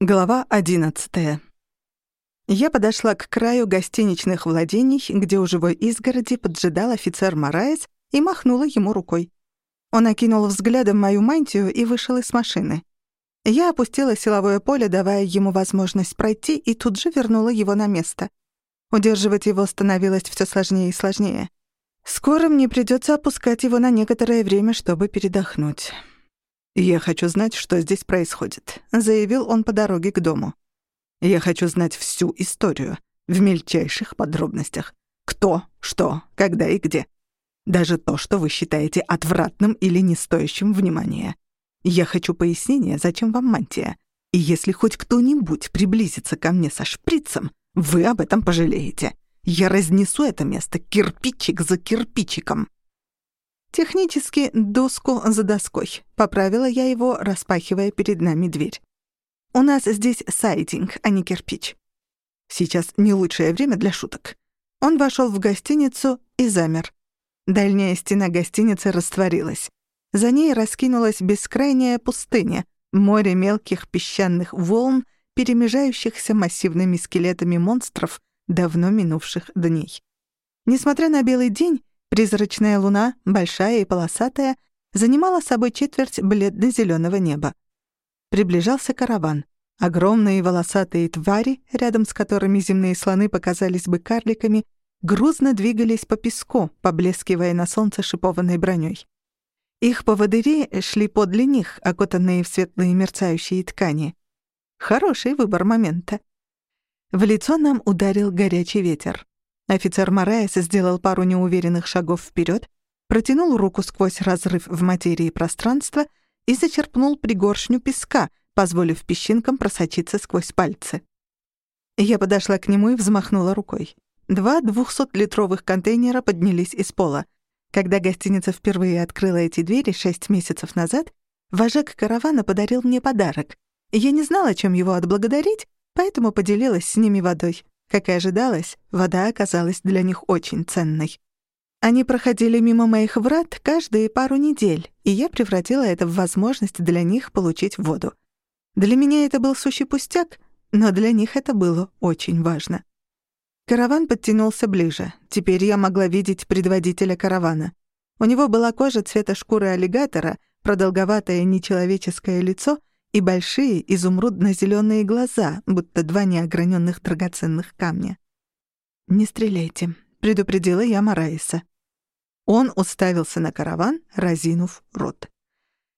Глава одиннадцатая. Я подошла к краю гостиничных владений, где у живой изгороди поджидал офицер Мораес и махнула ему рукой. Он окинул взглядом мою мантию и вышел из машины. Я опустила силовое поле, давая ему возможность пройти, и тут же вернула его на место. Удерживать его становилось все сложнее и сложнее. Скоро мне придется опускать его на некоторое время, чтобы передохнуть. «Я хочу знать, что здесь происходит», — заявил он по дороге к дому. «Я хочу знать всю историю, в мельчайших подробностях. Кто, что, когда и где. Даже то, что вы считаете отвратным или не стоящим внимания. Я хочу пояснения, зачем вам мантия. И если хоть кто-нибудь приблизится ко мне со шприцем, вы об этом пожалеете. Я разнесу это место кирпичик за кирпичиком». Технически доску за доской. Поправила я его, распахивая перед нами дверь. У нас здесь сайдинг, а не кирпич. Сейчас не лучшее время для шуток. Он вошел в гостиницу и замер. Дальняя стена гостиницы растворилась. За ней раскинулась бескрайняя пустыня, море мелких песчаных волн, перемежающихся массивными скелетами монстров давно минувших дней. Несмотря на белый день, Призрачная луна, большая и полосатая, занимала собой четверть бледно-зелёного неба. Приближался караван. Огромные волосатые твари, рядом с которыми земные слоны показались бы карликами, грузно двигались по песку, поблескивая на солнце шипованной бронёй. Их поводыри шли подле них, окутанные в светлые мерцающие ткани. Хороший выбор момента. В лицо нам ударил горячий ветер. Офицер Мораес сделал пару неуверенных шагов вперед, протянул руку сквозь разрыв в материи пространства и зачерпнул пригоршню песка, позволив песчинкам просочиться сквозь пальцы. Я подошла к нему и взмахнула рукой. Два двухсотлитровых контейнера поднялись из пола. Когда гостиница впервые открыла эти двери шесть месяцев назад, вожак каравана подарил мне подарок. Я не знала, чем его отблагодарить, поэтому поделилась с ними водой. Как и ожидалось, вода оказалась для них очень ценной. Они проходили мимо моих врат каждые пару недель, и я превратила это в возможность для них получить воду. Для меня это был сущий пустяк, но для них это было очень важно. Караван подтянулся ближе. Теперь я могла видеть предводителя каравана. У него была кожа цвета шкуры аллигатора, продолговатое нечеловеческое лицо и большие изумрудно-зелёные глаза, будто два неограненных драгоценных камня. «Не стреляйте», — предупредила я Мараиса. Он уставился на караван, разинув рот.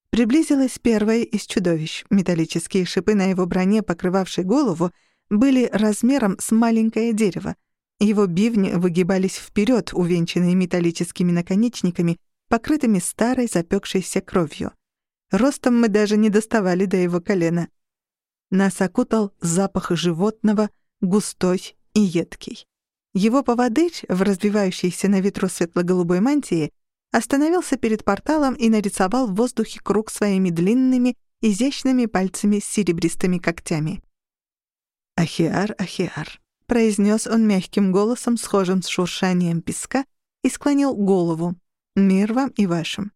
Приблизилась первая из чудовищ. Металлические шипы на его броне, покрывавшей голову, были размером с маленькое дерево. Его бивни выгибались вперед, увенчанные металлическими наконечниками, покрытыми старой запекшейся кровью. Ростом мы даже не доставали до его колена. Нас окутал запах животного, густой и едкий. Его поводырь, в разбивающейся на ветру светло-голубой мантии, остановился перед порталом и нарисовал в воздухе круг своими длинными, изящными пальцами с серебристыми когтями. «Ахиар, Ахиар», — произнес он мягким голосом, схожим с шуршанием песка, и склонил голову. «Мир вам и вашим».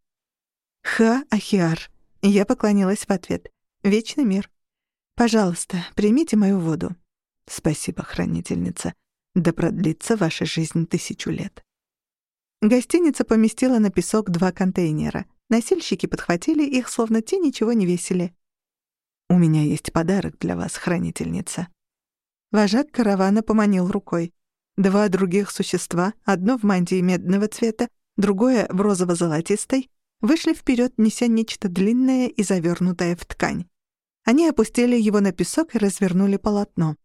«Ха, Ахиар», я поклонилась в ответ. «Вечный мир. Пожалуйста, примите мою воду». «Спасибо, хранительница. Да продлится ваша жизнь тысячу лет». Гостиница поместила на песок два контейнера. Носильщики подхватили их, словно те ничего не весили. «У меня есть подарок для вас, хранительница». Вожак каравана поманил рукой. Два других существа, одно в мантии медного цвета, другое в розово-золотистой, вышли вперед, неся нечто длинное и завернутое в ткань. Они опустили его на песок и развернули полотно.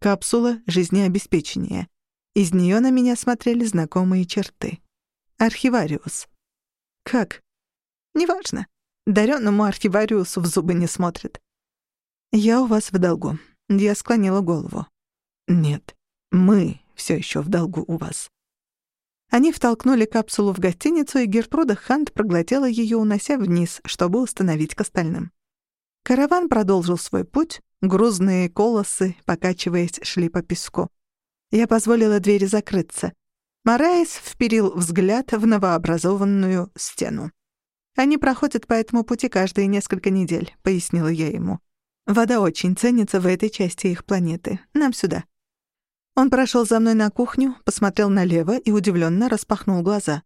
Капсула жизнеобеспечения. Из нее на меня смотрели знакомые черты. Архивариус. Как? Неважно. Даренному архивариусу в зубы не смотрят. Я у вас в долгу. Я склонила голову. Нет, мы все еще в долгу у вас. Они втолкнули капсулу в гостиницу, и Гертруда Хант проглотила ее, унося вниз, чтобы установить к остальным. Караван продолжил свой путь, грузные колосы, покачиваясь, шли по песку. Я позволила двери закрыться. Мараис вперил взгляд в новообразованную стену. «Они проходят по этому пути каждые несколько недель», — пояснила я ему. Вода очень ценится в этой части их планеты. Нам сюда». Он прошел за мной на кухню, посмотрел налево и удивленно распахнул глаза.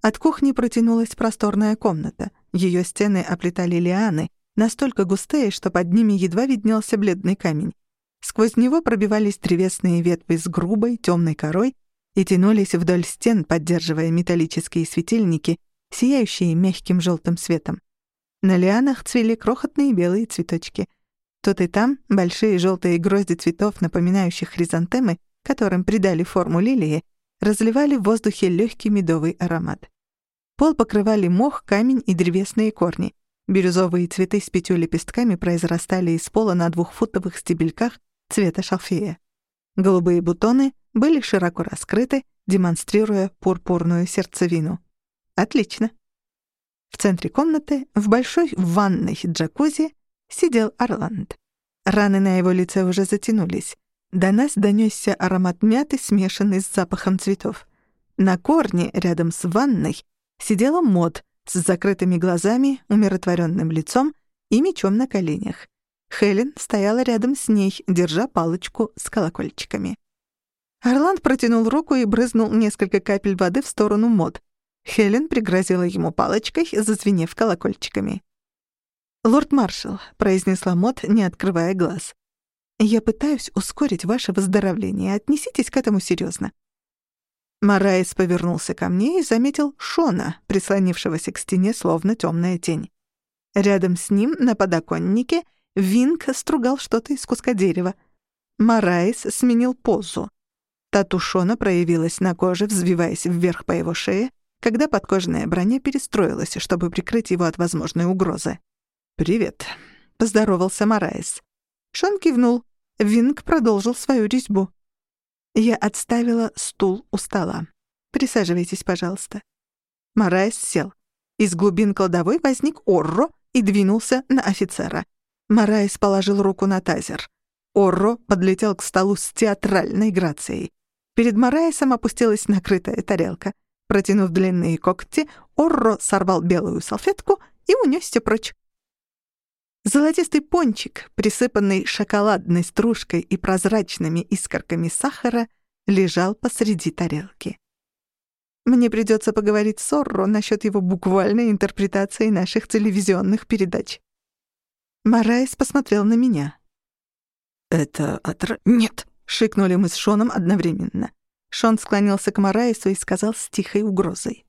От кухни протянулась просторная комната. Ее стены оплетали лианы, настолько густые, что под ними едва виднелся бледный камень. Сквозь него пробивались древесные ветви с грубой, темной корой и тянулись вдоль стен, поддерживая металлические светильники, сияющие мягким желтым светом. На лианах цвели крохотные белые цветочки. Тут и там большие желтые грозди цветов, напоминающих хризантемы, которым придали форму лилии, разливали в воздухе легкий медовый аромат. Пол покрывали мох, камень и древесные корни. Бирюзовые цветы с пятью лепестками произрастали из пола на двухфутовых стебельках цвета шалфея. Голубые бутоны были широко раскрыты, демонстрируя пурпурную сердцевину. Отлично. В центре комнаты, в большой ванной джакузи, сидел Орланд. Раны на его лице уже затянулись. До нас донёсся аромат мяты, смешанный с запахом цветов. На корне, рядом с ванной, сидела Мод с закрытыми глазами, умиротворенным лицом и мечом на коленях. Хелен стояла рядом с ней, держа палочку с колокольчиками. Орланд протянул руку и брызнул несколько капель воды в сторону Мод. Хелен пригрозила ему палочкой, зазвенев колокольчиками. «Лорд-маршал», — произнесла Мод, не открывая глаз. «Я пытаюсь ускорить ваше выздоровление. Отнеситесь к этому серьезно. Мараис повернулся ко мне и заметил Шона, прислонившегося к стене, словно темная тень. Рядом с ним, на подоконнике, Винг стругал что-то из куска дерева. Мараис сменил позу. Тату Шона проявилась на коже, взвиваясь вверх по его шее, когда подкожная броня перестроилась, чтобы прикрыть его от возможной угрозы. «Привет», — поздоровался Мараис. Шон кивнул. Винг продолжил свою резьбу. Я отставила стул у стола. «Присаживайтесь, пожалуйста». Марайс сел. Из глубин кладовой возник Орро и двинулся на офицера. Марайс положил руку на тазер. Орро подлетел к столу с театральной грацией. Перед Мараисом опустилась накрытая тарелка. Протянув длинные когти, Орро сорвал белую салфетку и унесся прочь. Золотистый пончик, присыпанный шоколадной стружкой и прозрачными искорками сахара, лежал посреди тарелки. Мне придется поговорить с Орро насчет его буквальной интерпретации наших телевизионных передач. Марайс посмотрел на меня. «Это отра...» «Нет!» — шикнули мы с Шоном одновременно. Шон склонился к Марайсу и сказал с тихой угрозой.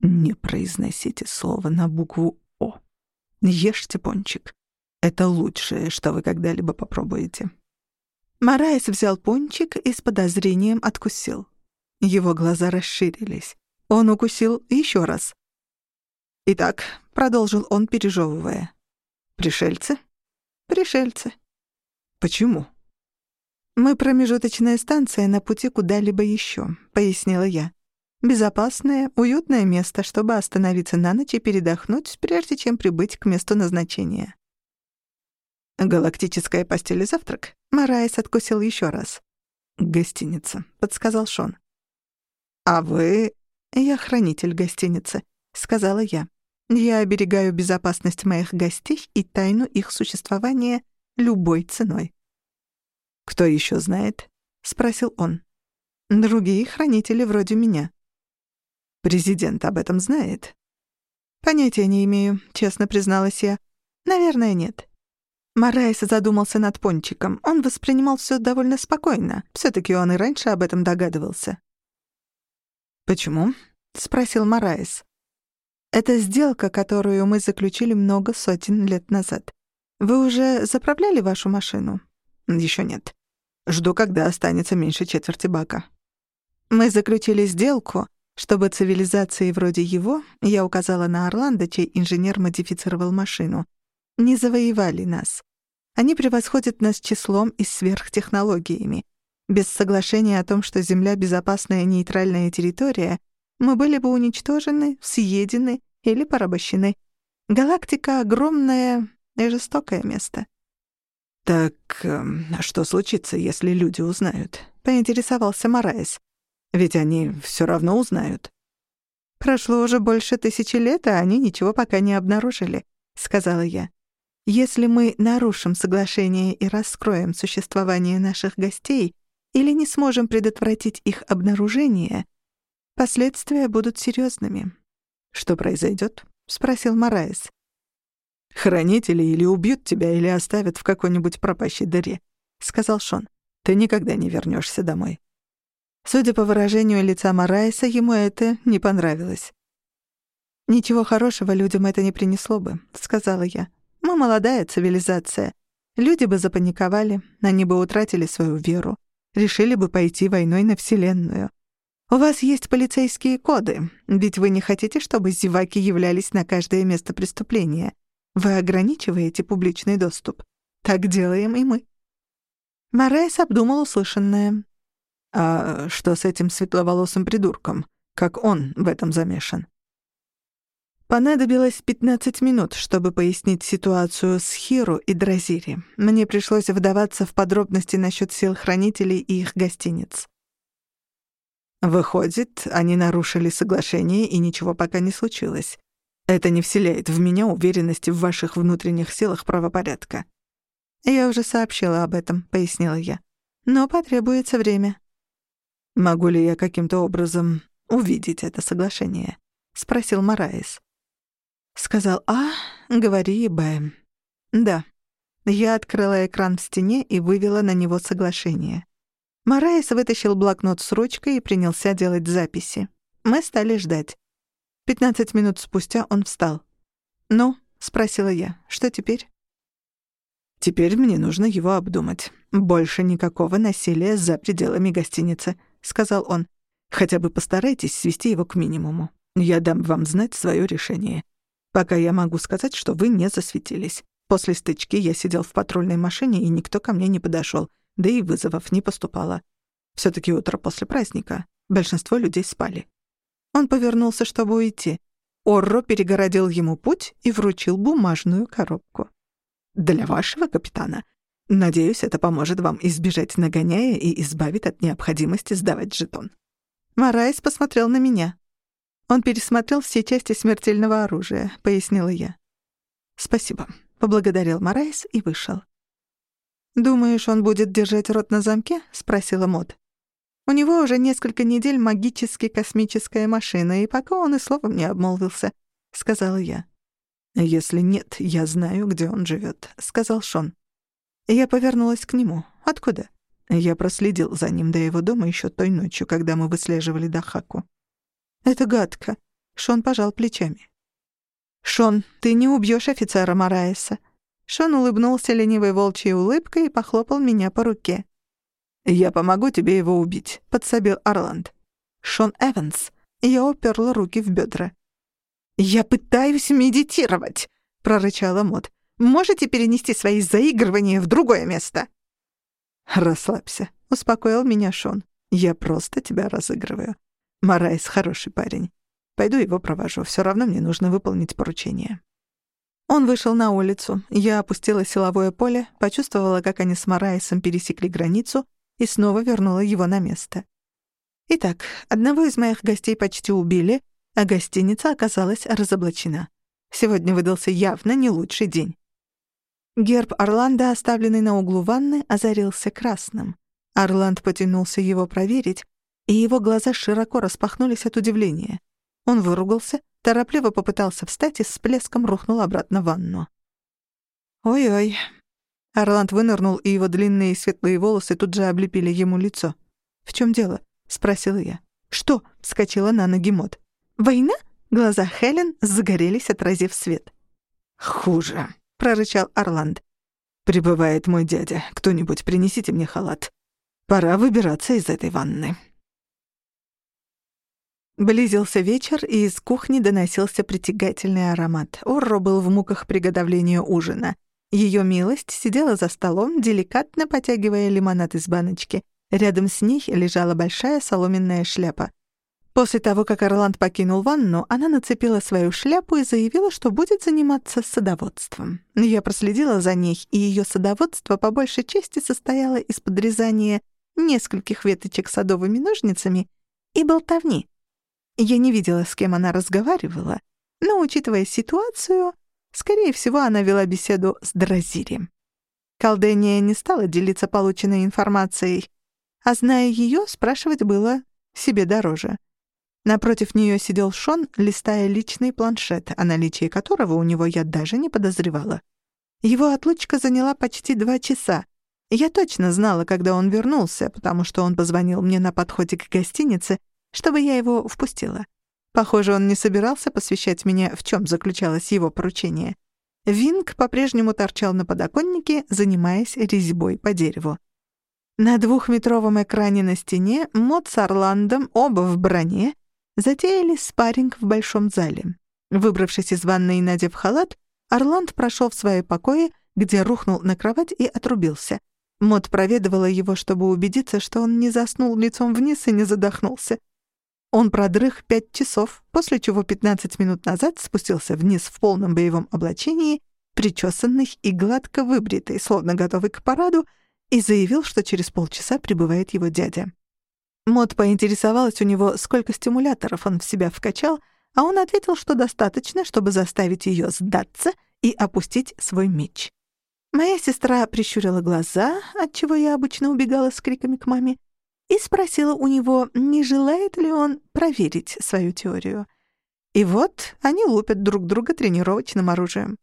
«Не произносите слово на букву Ешьте пончик. Это лучшее, что вы когда-либо попробуете». Мараис взял пончик и с подозрением откусил. Его глаза расширились. Он укусил еще раз. «Итак», — продолжил он, пережевывая. «Пришельцы?» «Пришельцы». «Почему?» «Мы промежуточная станция на пути куда-либо еще», — пояснила я. Безопасное, уютное место, чтобы остановиться на ночь и передохнуть, прежде чем прибыть к месту назначения. «Галактическая постель и завтрак?» Марайс откусил еще раз. «Гостиница», — подсказал Шон. «А вы...» «Я хранитель гостиницы», — сказала я. «Я оберегаю безопасность моих гостей и тайну их существования любой ценой». «Кто еще знает?» — спросил он. «Другие хранители вроде меня». Президент об этом знает? Понятия не имею, честно призналась я. Наверное, нет. Марайс задумался над пончиком. Он воспринимал все довольно спокойно. все таки он и раньше об этом догадывался. «Почему?» — спросил Марайс. «Это сделка, которую мы заключили много сотен лет назад. Вы уже заправляли вашу машину?» Еще нет. Жду, когда останется меньше четверти бака. Мы заключили сделку, чтобы цивилизации вроде его, я указала на Орландо, чей инженер модифицировал машину, не завоевали нас. Они превосходят нас числом и сверхтехнологиями. Без соглашения о том, что Земля — безопасная нейтральная территория, мы были бы уничтожены, съедены или порабощены. Галактика — огромное и жестокое место. «Так э, что случится, если люди узнают?» — поинтересовался Мораес. Ведь они все равно узнают. «Прошло уже больше тысячи лет, а они ничего пока не обнаружили», — сказала я. Если мы нарушим соглашение и раскроем существование наших гостей или не сможем предотвратить их обнаружение, последствия будут серьезными. «Что произойдет? спросил Мораес. «Хранители или убьют тебя, или оставят в какой-нибудь пропащей дыре», — сказал Шон. «Ты никогда не вернешься домой». Судя по выражению лица Мораеса, ему это не понравилось. «Ничего хорошего людям это не принесло бы», — сказала я. «Мы молодая цивилизация. Люди бы запаниковали, они бы утратили свою веру, решили бы пойти войной на Вселенную. У вас есть полицейские коды, ведь вы не хотите, чтобы зеваки являлись на каждое место преступления. Вы ограничиваете публичный доступ. Так делаем и мы». Марайс обдумал услышанное. «А что с этим светловолосым придурком? Как он в этом замешан?» Понадобилось 15 минут, чтобы пояснить ситуацию с Хиру и Дразири. Мне пришлось вдаваться в подробности насчет сил хранителей и их гостиниц. Выходит, они нарушили соглашение, и ничего пока не случилось. Это не вселяет в меня уверенности в ваших внутренних силах правопорядка. Я уже сообщила об этом, пояснила я. Но потребуется время. Могу ли я каким-то образом увидеть это соглашение? спросил Мараис. Сказал А, говори Б. Да. Я открыла экран в стене и вывела на него соглашение. Мараис вытащил блокнот с ручкой и принялся делать записи. Мы стали ждать. Пятнадцать минут спустя он встал. «Ну?» — спросила я. «Что теперь?» «Теперь мне нужно его обдумать. Больше никакого насилия за пределами гостиницы», — сказал он. «Хотя бы постарайтесь свести его к минимуму. Я дам вам знать свое решение. Пока я могу сказать, что вы не засветились. После стычки я сидел в патрульной машине, и никто ко мне не подошел да и вызовов не поступало. все таки утро после праздника. Большинство людей спали. Он повернулся, чтобы уйти. Орро перегородил ему путь и вручил бумажную коробку. «Для вашего капитана. Надеюсь, это поможет вам избежать нагоняя и избавит от необходимости сдавать жетон». Марайс посмотрел на меня. «Он пересмотрел все части смертельного оружия», — пояснила я. «Спасибо», — поблагодарил Марайс и вышел. «Думаешь, он будет держать рот на замке?» — спросила Мод. «У него уже несколько недель магически космическая машина, и пока он и словом не обмолвился», — сказала я. «Если нет, я знаю, где он живет», — сказал Шон. Я повернулась к нему. «Откуда?» Я проследил за ним до его дома еще той ночью, когда мы выслеживали Дахаку. «Это гадко», — Шон пожал плечами. «Шон, ты не убьешь офицера Мараеса. Шон улыбнулся ленивой волчьей улыбкой и похлопал меня по руке. «Я помогу тебе его убить», — подсобил Орланд. «Шон Эванс». Я уперла руки в бедра. «Я пытаюсь медитировать», — прорычала Мот. «Можете перенести свои заигрывания в другое место?» «Расслабься», — успокоил меня Шон. «Я просто тебя разыгрываю. Марайс хороший парень. Пойду его провожу. Все равно мне нужно выполнить поручение». Он вышел на улицу. Я опустила силовое поле, почувствовала, как они с Мараисом пересекли границу и снова вернула его на место. Итак, одного из моих гостей почти убили, а гостиница оказалась разоблачена. Сегодня выдался явно не лучший день. Герб Орландо, оставленный на углу ванны, озарился красным. Орланд потянулся его проверить, и его глаза широко распахнулись от удивления. Он выругался, торопливо попытался встать и с плеском рухнул обратно в ванну. «Ой-ой». Орланд вынырнул, и его длинные светлые волосы тут же облепили ему лицо. «В чем дело?» — спросила я. «Что?» — вскочила на ноги Мот. «Война?» — глаза Хелен загорелись, отразив свет. «Хуже», — прорычал Орланд. «Прибывает мой дядя. Кто-нибудь принесите мне халат. Пора выбираться из этой ванны». Близился вечер, и из кухни доносился притягательный аромат. Орро был в муках приготовления ужина. Ее милость сидела за столом, деликатно потягивая лимонад из баночки. Рядом с ней лежала большая соломенная шляпа. После того, как Орланд покинул ванну, она нацепила свою шляпу и заявила, что будет заниматься садоводством. Я проследила за ней, и ее садоводство по большей части состояло из подрезания нескольких веточек садовыми ножницами и болтовни. Я не видела, с кем она разговаривала, но, учитывая ситуацию, Скорее всего, она вела беседу с Дразири. Колдения не стала делиться полученной информацией, а зная ее, спрашивать было себе дороже. Напротив нее сидел Шон, листая личный планшет, о наличии которого у него я даже не подозревала. Его отлучка заняла почти два часа. Я точно знала, когда он вернулся, потому что он позвонил мне на подходе к гостинице, чтобы я его впустила. Похоже, он не собирался посвящать меня, в чем заключалось его поручение. Винг по-прежнему торчал на подоконнике, занимаясь резьбой по дереву. На двухметровом экране на стене Мот с Орландом, оба в броне, затеяли спарринг в большом зале. Выбравшись из ванной и надев халат, Орланд прошел в свои покои, где рухнул на кровать и отрубился. Мот проведывала его, чтобы убедиться, что он не заснул лицом вниз и не задохнулся. Он продрых пять часов, после чего 15 минут назад спустился вниз в полном боевом облачении, причесанный и гладко выбритый, словно готовый к параду, и заявил, что через полчаса прибывает его дядя. Мод поинтересовалась у него, сколько стимуляторов он в себя вкачал, а он ответил, что достаточно, чтобы заставить ее сдаться и опустить свой меч. Моя сестра прищурила глаза, от чего я обычно убегала с криками к маме, и спросила у него, не желает ли он проверить свою теорию. И вот они лупят друг друга тренировочным оружием.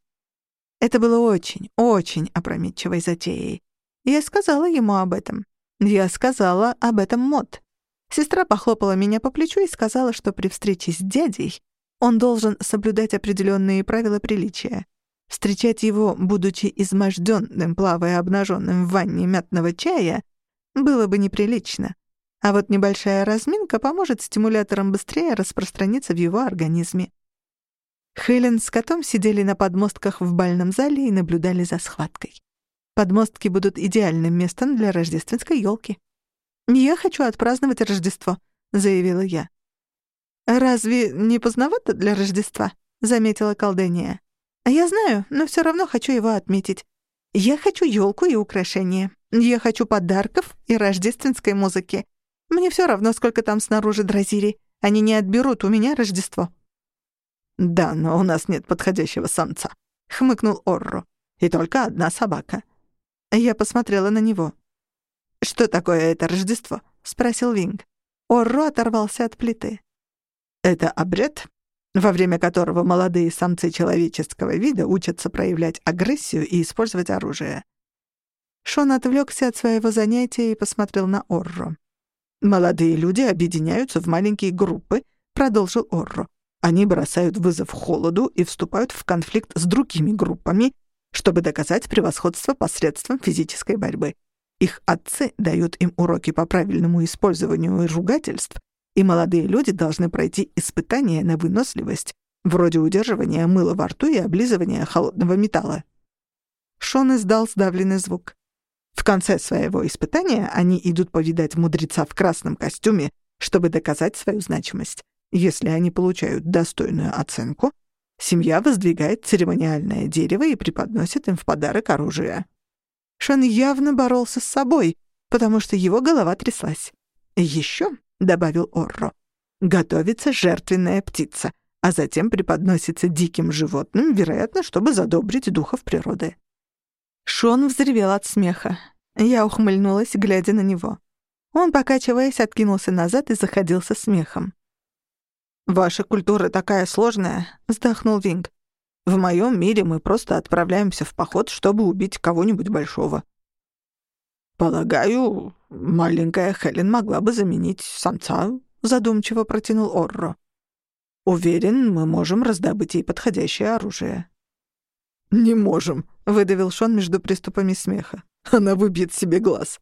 Это было очень, очень опрометчивой затеей. Я сказала ему об этом. Я сказала об этом Мод. Сестра похлопала меня по плечу и сказала, что при встрече с дядей он должен соблюдать определенные правила приличия. Встречать его, будучи изможденным, плавая обнаженным в ванне мятного чая, было бы неприлично. А вот небольшая разминка поможет стимуляторам быстрее распространиться в его организме. Хелен с котом сидели на подмостках в бальном зале и наблюдали за схваткой. Подмостки будут идеальным местом для рождественской елки. «Я хочу отпраздновать Рождество», — заявила я. «Разве не поздновато для Рождества?» — заметила колдения. «Я знаю, но все равно хочу его отметить. Я хочу елку и украшения. Я хочу подарков и рождественской музыки. Мне все равно, сколько там снаружи дразири. Они не отберут у меня Рождество». «Да, но у нас нет подходящего самца», — хмыкнул Орро. «И только одна собака». Я посмотрела на него. «Что такое это Рождество?» — спросил Винг. Орро оторвался от плиты. «Это обряд, во время которого молодые самцы человеческого вида учатся проявлять агрессию и использовать оружие». Шон отвлекся от своего занятия и посмотрел на Орро. «Молодые люди объединяются в маленькие группы», — продолжил Орро. «Они бросают вызов холоду и вступают в конфликт с другими группами, чтобы доказать превосходство посредством физической борьбы. Их отцы дают им уроки по правильному использованию ругательств, и молодые люди должны пройти испытания на выносливость, вроде удерживания мыла во рту и облизывания холодного металла. Шон издал сдавленный звук. В конце своего испытания они идут повидать мудреца в красном костюме, чтобы доказать свою значимость. Если они получают достойную оценку, семья воздвигает церемониальное дерево и преподносит им в подарок оружие. Шон явно боролся с собой, потому что его голова тряслась. «Еще», — добавил Орро, — «готовится жертвенная птица, а затем преподносится диким животным, вероятно, чтобы задобрить духов природы». Шон взревел от смеха. Я ухмыльнулась, глядя на него. Он, покачиваясь, откинулся назад и заходился смехом. «Ваша культура такая сложная», — вздохнул Винг. В моем мире мы просто отправляемся в поход, чтобы убить кого-нибудь большого. Полагаю, маленькая Хелен могла бы заменить самца, задумчиво протянул Орро. Уверен, мы можем раздобыть ей подходящее оружие. Не можем, выдавил Шон между приступами смеха. Она выбьет себе глаз.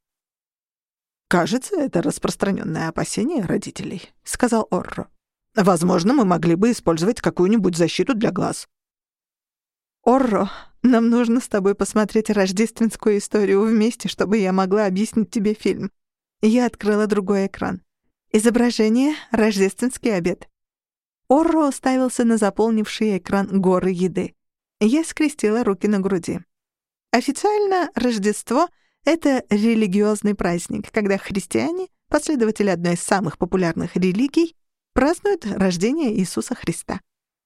Кажется, это распространенное опасение родителей, сказал Орро. Возможно, мы могли бы использовать какую-нибудь защиту для глаз. «Орро, нам нужно с тобой посмотреть рождественскую историю вместе, чтобы я могла объяснить тебе фильм». Я открыла другой экран. Изображение — рождественский обед. Орро уставился на заполнивший экран горы еды. Я скрестила руки на груди. Официально Рождество — это религиозный праздник, когда христиане, последователи одной из самых популярных религий, празднуют рождение Иисуса Христа.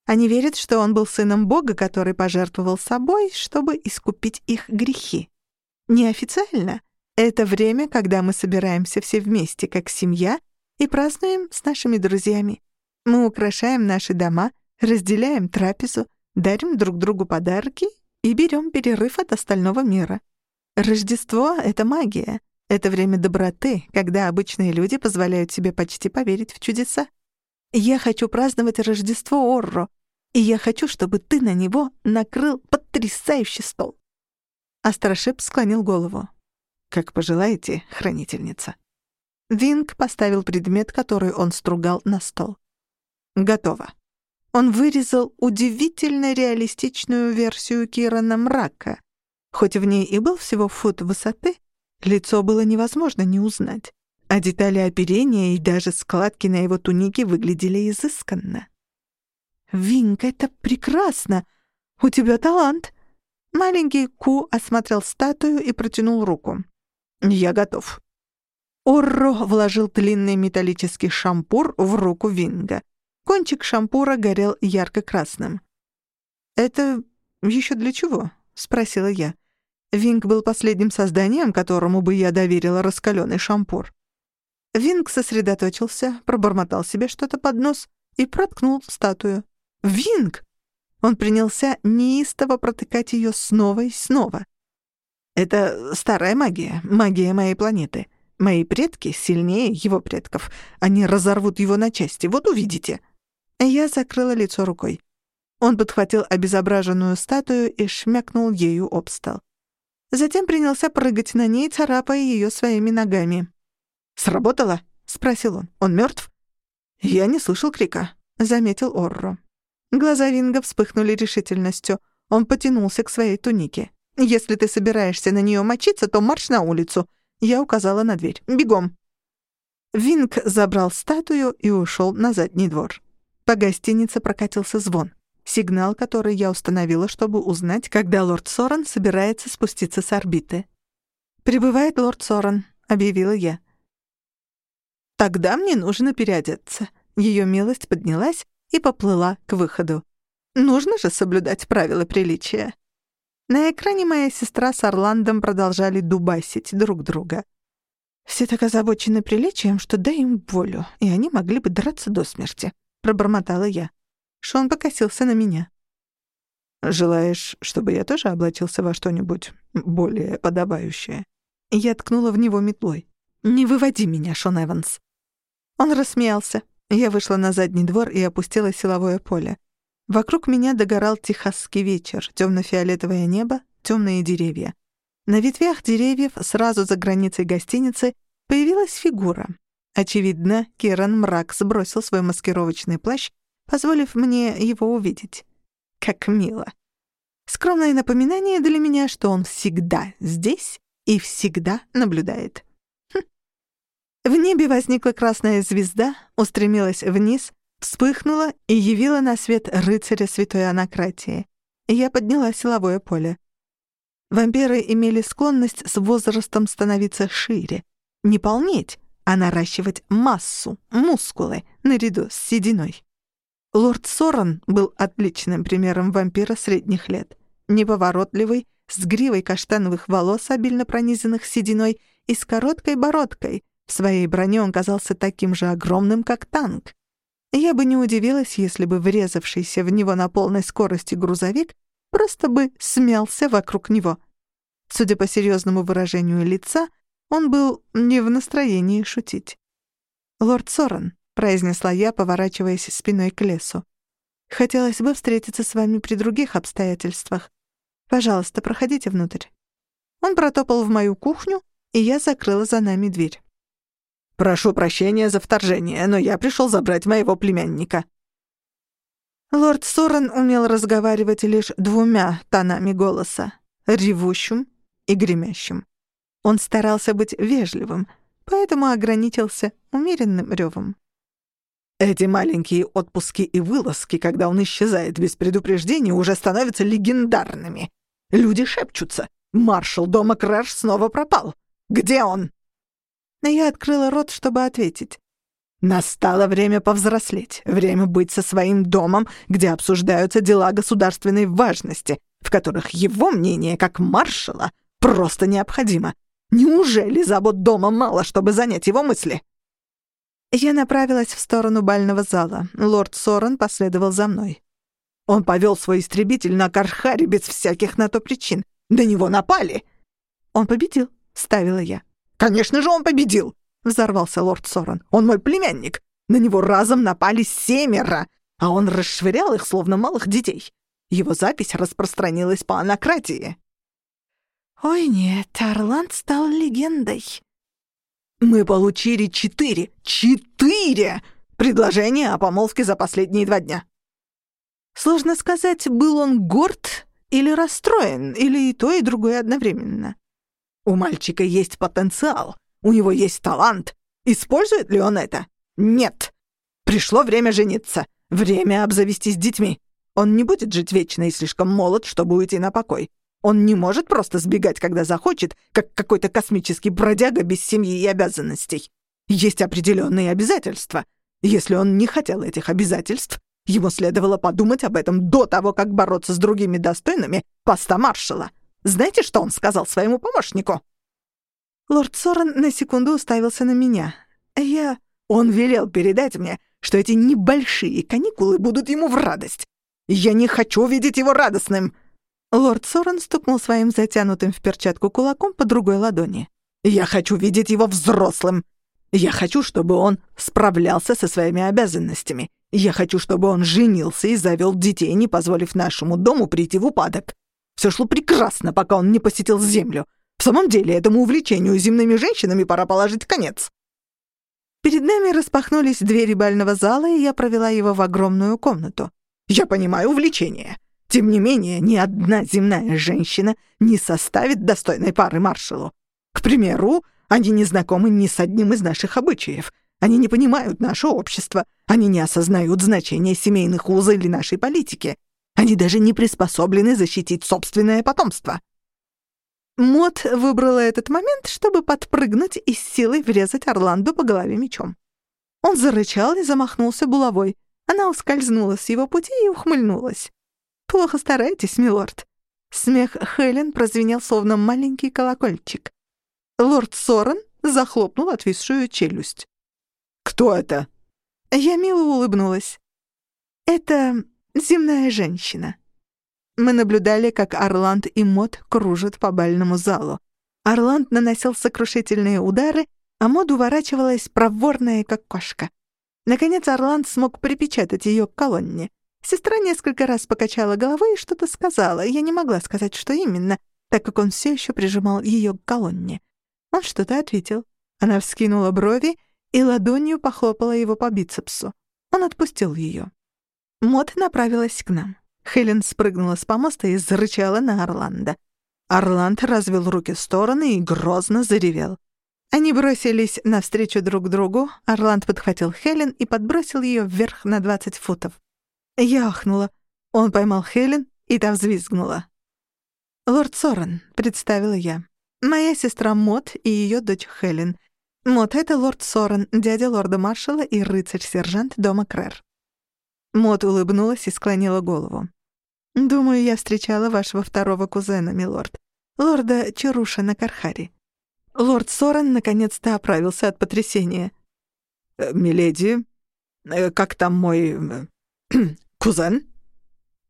Они верят, что он был сыном Бога, который пожертвовал собой, чтобы искупить их грехи. Неофициально это время, когда мы собираемся все вместе, как семья, и празднуем с нашими друзьями. Мы украшаем наши дома, разделяем трапезу, дарим друг другу подарки и берем перерыв от остального мира. Рождество — это магия. Это время доброты, когда обычные люди позволяют себе почти поверить в чудеса. Я хочу праздновать Рождество Орро, и я хочу, чтобы ты на него накрыл потрясающий стол». Астрошип склонил голову. «Как пожелаете, хранительница». Винг поставил предмет, который он стругал, на стол. «Готово». Он вырезал удивительно реалистичную версию Кирана Мрака. Хоть в ней и был всего фут высоты, лицо было невозможно не узнать, а детали оперения и даже складки на его тунике выглядели изысканно. «Винг, это прекрасно! У тебя талант!» Маленький Ку осмотрел статую и протянул руку. «Я готов». Орро вложил длинный металлический шампур в руку Винга. Кончик шампура горел ярко-красным. «Это еще для чего?» — спросила я. Винг был последним созданием, которому бы я доверила раскаленный шампур. Винг сосредоточился, пробормотал себе что-то под нос и проткнул статую. Винг! Он принялся неистово протыкать ее снова и снова. Это старая магия, магия моей планеты. Мои предки сильнее его предков. Они разорвут его на части, вот увидите. Я закрыла лицо рукой. Он подхватил обезображенную статую и шмякнул ею об стол. Затем принялся прыгать на ней, царапая ее своими ногами. «Сработало?» — спросил он. «Он мертв? «Я не слышал крика», — заметил Орро. Глаза Винга вспыхнули решительностью. Он потянулся к своей тунике. «Если ты собираешься на нее мочиться, то марш на улицу». Я указала на дверь. «Бегом!» Винг забрал статую и ушел на задний двор. По гостинице прокатился звон. Сигнал, который я установила, чтобы узнать, когда лорд Соран собирается спуститься с орбиты. «Прибывает лорд Соран», — объявила я. «Тогда мне нужно переодеться». Ее милость поднялась и поплыла к выходу. Нужно же соблюдать правила приличия. На экране моя сестра с Орландом продолжали дубасить друг друга. «Все так озабочены приличием, что дай им волю, и они могли бы драться до смерти», — пробормотала я. Шон покосился на меня. «Желаешь, чтобы я тоже облачился во что-нибудь более подобающее?» Я ткнула в него метлой. «Не выводи меня, Шон Эванс». Он рассмеялся. Я вышла на задний двор и опустила силовое поле. Вокруг меня догорал техасский вечер, темно-фиолетовое небо, темные деревья. На ветвях деревьев сразу за границей гостиницы появилась фигура. Очевидно, Киран Мрак сбросил свой маскировочный плащ, позволив мне его увидеть. Как мило. Скромное напоминание для меня, что он всегда здесь и всегда наблюдает. В небе возникла красная звезда, устремилась вниз, вспыхнула и явила на свет рыцаря святой анакратии. Я подняла силовое поле. Вампиры имели склонность с возрастом становиться шире. Не полнеть, а наращивать массу, мускулы, наряду с сединой. Лорд Соран был отличным примером вампира средних лет. Неповоротливый, с гривой каштановых волос, обильно пронизанных сединой, и с короткой бородкой — в своей броне он казался таким же огромным, как танк. Я бы не удивилась, если бы врезавшийся в него на полной скорости грузовик просто бы смялся вокруг него. Судя по серьезному выражению лица, он был не в настроении шутить. «Лорд Сорен», — произнесла я, поворачиваясь спиной к лесу, — «хотелось бы встретиться с вами при других обстоятельствах. Пожалуйста, проходите внутрь». Он протопал в мою кухню, и я закрыла за нами дверь. «Прошу прощения за вторжение, но я пришел забрать моего племянника». Лорд Сорен умел разговаривать лишь двумя тонами голоса — ревущим и гремящим. Он старался быть вежливым, поэтому ограничился умеренным ревом. Эти маленькие отпуски и вылазки, когда он исчезает без предупреждения, уже становятся легендарными. Люди шепчутся. Маршал дома Крэш снова пропал. Где он? Но я открыла рот, чтобы ответить. Настало время повзрослеть, время быть со своим домом, где обсуждаются дела государственной важности, в которых его мнение, как маршала, просто необходимо. Неужели забот дома мало, чтобы занять его мысли? Я направилась в сторону бального зала. Лорд Сорен последовал за мной. Он повел свой истребитель на Кархаре без всяких на то причин. На него напали. Он победил, ставила я. Конечно же, он победил, взорвался лорд Сорен. Он мой племянник. На него разом напали семеро, а он расшвырял их, словно малых детей. Его запись распространилась по анакратии. Ой, нет, Орланд стал легендой. Мы получили четыре, четыре предложения о помолвке за последние два дня. Сложно сказать, был он горд или расстроен, или и то, и другое одновременно. У мальчика есть потенциал, у него есть талант. Использует ли он это? Нет. Пришло время жениться, время обзавестись детьми. Он не будет жить вечно и слишком молод, чтобы уйти на покой. Он не может просто сбегать, когда захочет, как какой-то космический бродяга без семьи и обязанностей. Есть определенные обязательства. Если он не хотел этих обязательств, Ему следовало подумать об этом до того, как бороться с другими достойными поста маршала. Знаете, что он сказал своему помощнику?» Лорд Сорен на секунду уставился на меня. Я... Он велел передать мне, что эти небольшие каникулы будут ему в радость. Я не хочу видеть его радостным!» Лорд Сорен стукнул своим затянутым в перчатку кулаком по другой ладони. «Я хочу видеть его взрослым. Я хочу, чтобы он справлялся со своими обязанностями. Я хочу, чтобы он женился и завел детей, не позволив нашему дому прийти в упадок. Все шло прекрасно, пока он не посетил Землю. В самом деле, этому увлечению земными женщинами пора положить конец. Перед нами распахнулись двери бального зала, и я провела его в огромную комнату. Я понимаю увлечение. Тем не менее, ни одна земная женщина не составит достойной пары маршалу. К примеру, они не знакомы ни с одним из наших обычаев — они не понимают наше общество. Они не осознают значения семейных уз или нашей политики. Они даже не приспособлены защитить собственное потомство. Мот выбрала этот момент, чтобы подпрыгнуть и с силой врезать Орландо по голове мечом. Он зарычал и замахнулся булавой. Она ускользнула с его пути и ухмыльнулась. «Плохо стараетесь, милорд». Смех Хелен прозвенел словно маленький колокольчик. Лорд Сорен захлопнул отвисшую челюсть. «Кто это?» Я мило улыбнулась. «Это земная женщина». Мы наблюдали, как Орланд и Мод кружат по бальному залу. Орланд наносил сокрушительные удары, а Мод уворачивалась проворная, как кошка. Наконец Орланд смог припечатать ее к колонне. Сестра несколько раз покачала головой и что-то сказала. Я не могла сказать, что именно, так как он все еще прижимал ее к колонне. Он что-то ответил. Она вскинула брови и ладонью похлопала его по бицепсу. Он отпустил ее. Мот направилась к нам. Хелен спрыгнула с помоста и зарычала на Орландо. Орланд развел руки в стороны и грозно заревел. Они бросились навстречу друг другу. Орланд подхватил Хелен и подбросил ее вверх на 20 футов. Я ахнула. Он поймал Хелен, и та взвизгнула. «Лорд Сорен», — представила я. «Моя сестра Мот и ее дочь Хелен. Мот — это лорд Сорен, дядя лорда-маршала и рыцарь-сержант дома Крэр. Мот улыбнулась и склонила голову. «Думаю, я встречала вашего второго кузена, милорд, лорда Чаруша на Кархаре». Лорд Сорен наконец-то оправился от потрясения. «Э, «Миледи, э, как там мой... Э, кузен?»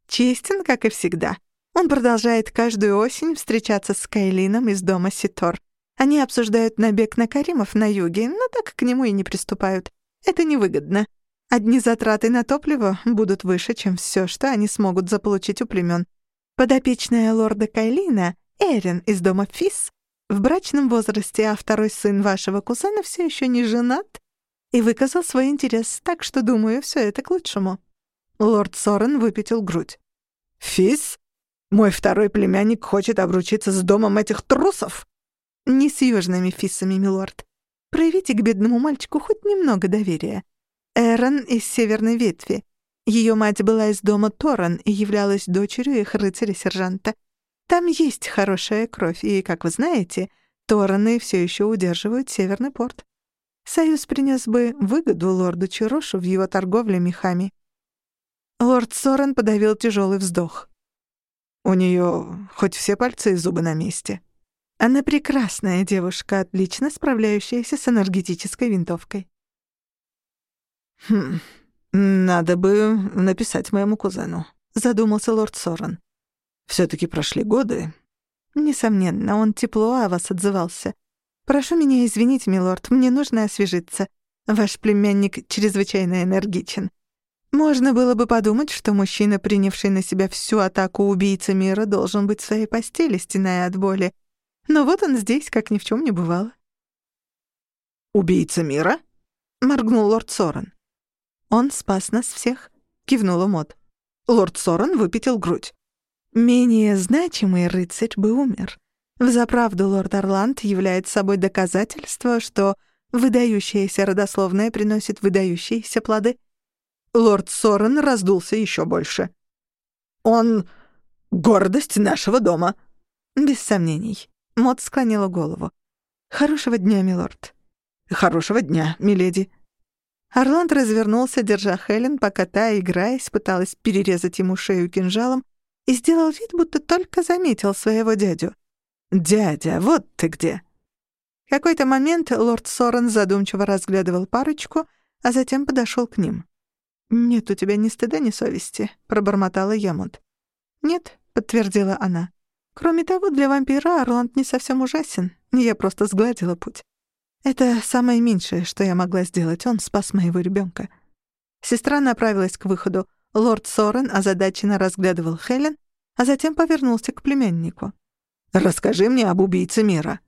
Честен, как и всегда. Он продолжает каждую осень встречаться с Кайлином из дома Ситор. Они обсуждают набег на Каримов на юге, но так к нему и не приступают. Это невыгодно. Одни затраты на топливо будут выше, чем все, что они смогут заполучить у племен. Подопечная лорда Кайлина, Эрин из дома Фис, в брачном возрасте, а второй сын вашего кузена все еще не женат и выказал свой интерес, так что, думаю, все это к лучшему. Лорд Сорен выпятил грудь. «Фис? Мой второй племянник хочет обручиться с домом этих трусов?» Не с южными фиссами, милорд. Проявите к бедному мальчику хоть немного доверия. Эрон из северной ветви. Ее мать была из дома Торан и являлась дочерью их рыцаря-сержанта. Там есть хорошая кровь, и, как вы знаете, Тораны все еще удерживают Северный порт. Союз принес бы выгоду лорду Чарошу в его торговле мехами. Лорд Сорен подавил тяжелый вздох. У нее хоть все пальцы и зубы на месте. Она прекрасная девушка, отлично справляющаяся с энергетической винтовкой. «Хм, надо бы написать моему кузену», — задумался лорд Сорен. все таки прошли годы». «Несомненно, он тепло о вас отзывался. Прошу меня извинить, милорд, мне нужно освежиться. Ваш племянник чрезвычайно энергичен. Можно было бы подумать, что мужчина, принявший на себя всю атаку убийцы мира, должен быть в своей постели, стеная от боли. Но вот он здесь, как ни в чем не бывало. «Убийца мира?» — моргнул лорд Сорен. «Он спас нас всех», — кивнула Мод. Лорд Сорен выпятил грудь. «Менее значимый рыцарь бы умер. Взаправду лорд Орланд является собой доказательство, что выдающаяся родословная приносит выдающиеся плоды». Лорд Сорен раздулся еще больше. «Он — гордость нашего дома». «Без сомнений». Мот склонила голову. «Хорошего дня, милорд». «Хорошего дня, миледи». Орланд развернулся, держа Хелен, пока та, играясь, пыталась перерезать ему шею кинжалом, и сделал вид, будто только заметил своего дядю. «Дядя, вот ты где!» В какой-то момент лорд Сорен задумчиво разглядывал парочку, а затем подошел к ним. «Нет у тебя ни стыда, ни совести», — пробормотала Ямонт. «Нет», — подтвердила она. «Кроме того, для вампира Орланд не совсем ужасен. Я просто сгладила путь. Это самое меньшее, что я могла сделать. Он спас моего ребенка. Сестра направилась к выходу. Лорд Сорен озадаченно разглядывал Хелен, а затем повернулся к племяннику. «Расскажи мне об убийце мира».